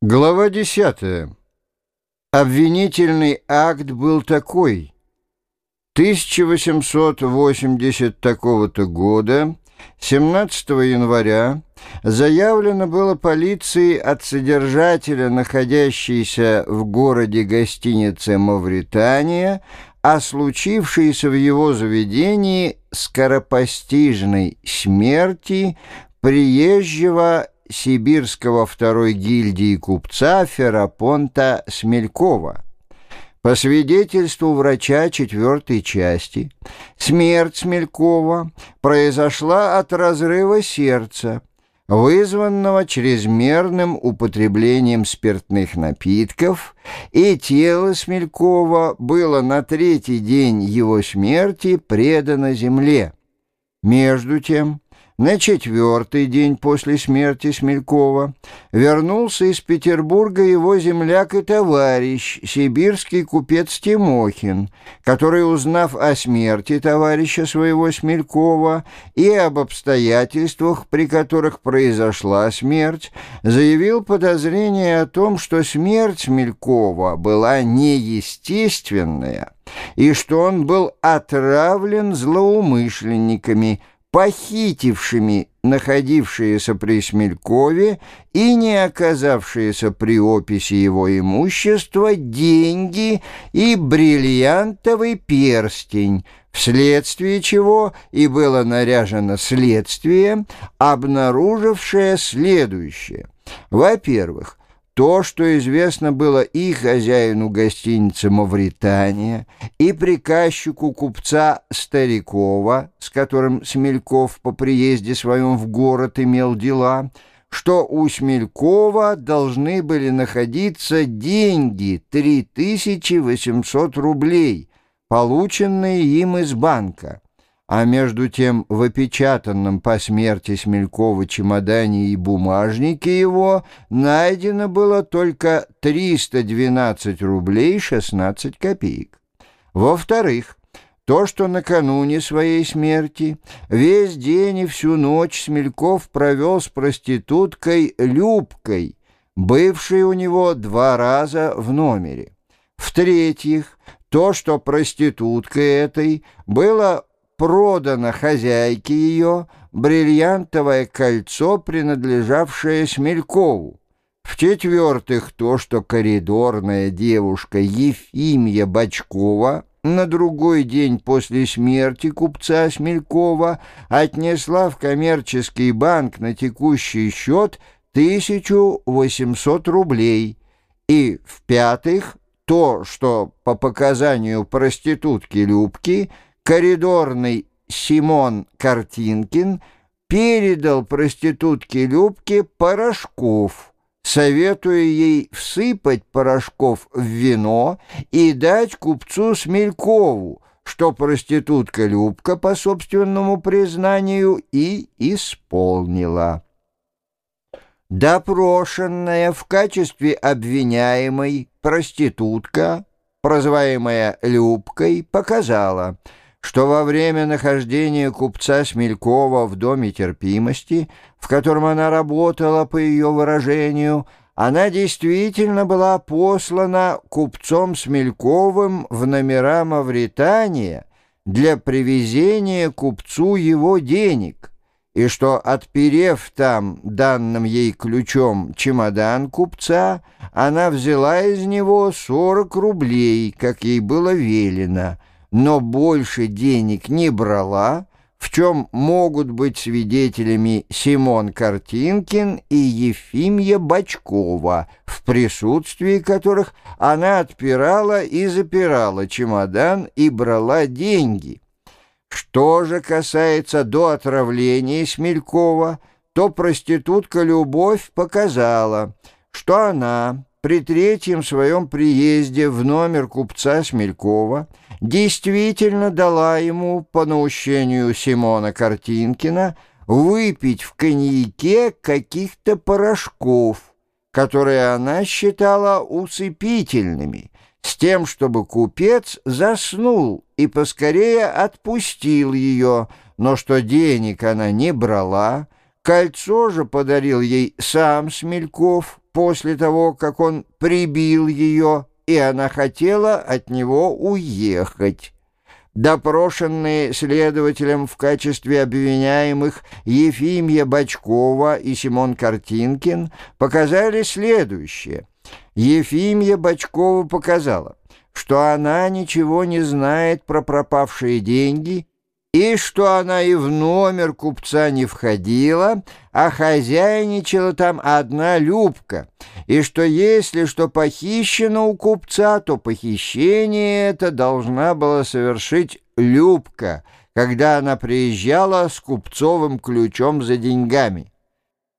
Глава 10. Обвинительный акт был такой. 1880 такого-то года, 17 января, заявлено было полиции от содержателя, находящейся в городе гостиницы «Мавритания», о случившейся в его заведении скоропостижной смерти приезжего сибирского второй гильдии купца Ферапонта Смелькова. По свидетельству врача четвертой части, смерть Смелькова произошла от разрыва сердца, вызванного чрезмерным употреблением спиртных напитков, и тело Смелькова было на третий день его смерти предано земле. Между тем, на четвертый день после смерти Смелькова вернулся из Петербурга его земляк и товарищ, сибирский купец Тимохин, который, узнав о смерти товарища своего Смелькова и об обстоятельствах, при которых произошла смерть, заявил подозрение о том, что смерть Смелькова была неестественная и что он был отравлен злоумышленниками – похитившими находившиеся при Смелькове и не оказавшиеся при описи его имущества деньги и бриллиантовый перстень, вследствие чего и было наряжено следствие, обнаружившее следующее. Во-первых, то, что известно было и хозяину гостиницы «Мавритания», и приказчику купца Старикова, с которым Смельков по приезде своем в город имел дела, что у Смелькова должны были находиться деньги 3800 рублей, полученные им из банка а между тем в опечатанном по смерти Смелькова чемодане и бумажнике его найдено было только 312 рублей 16 копеек. Во-вторых, то, что накануне своей смерти весь день и всю ночь Смельков провел с проституткой Любкой, бывшей у него два раза в номере. В-третьих, то, что проституткой этой было продано хозяйке ее бриллиантовое кольцо, принадлежавшее Смелькову. В-четвертых, то, что коридорная девушка Ефимия Бачкова на другой день после смерти купца Смелькова отнесла в коммерческий банк на текущий счет 1800 рублей. И, в-пятых, то, что по показанию проститутки Любки – коридорный Симон Картинкин передал проститутке Любке порошков, советуя ей всыпать порошков в вино и дать купцу Смелькову, что проститутка Любка, по собственному признанию, и исполнила. Допрошенная в качестве обвиняемой проститутка, прозваемая Любкой, показала – что во время нахождения купца Смелькова в Доме терпимости, в котором она работала, по ее выражению, она действительно была послана купцом Смельковым в номера Мавритания для привезения купцу его денег, и что, отперев там данным ей ключом чемодан купца, она взяла из него 40 рублей, как ей было велено, но больше денег не брала, в чем могут быть свидетелями Симон Картинкин и Ефимья Бачкова, в присутствии которых она отпирала и запирала чемодан и брала деньги. Что же касается до отравления Смелькова, то проститутка Любовь показала, что она при третьем своем приезде в номер купца Смелькова действительно дала ему по наущению Симона Картинкина выпить в коньяке каких-то порошков, которые она считала усыпительными, с тем, чтобы купец заснул и поскорее отпустил ее, но что денег она не брала, кольцо же подарил ей сам Смельков, после того, как он прибил ее, и она хотела от него уехать. Допрошенные следователем в качестве обвиняемых Ефимья Бачкова и Симон Картинкин показали следующее. Ефимья Бачкова показала, что она ничего не знает про пропавшие деньги и что она и в номер купца не входила, а хозяйничала там одна Любка, и что если что похищено у купца, то похищение это должна была совершить Любка, когда она приезжала с купцовым ключом за деньгами.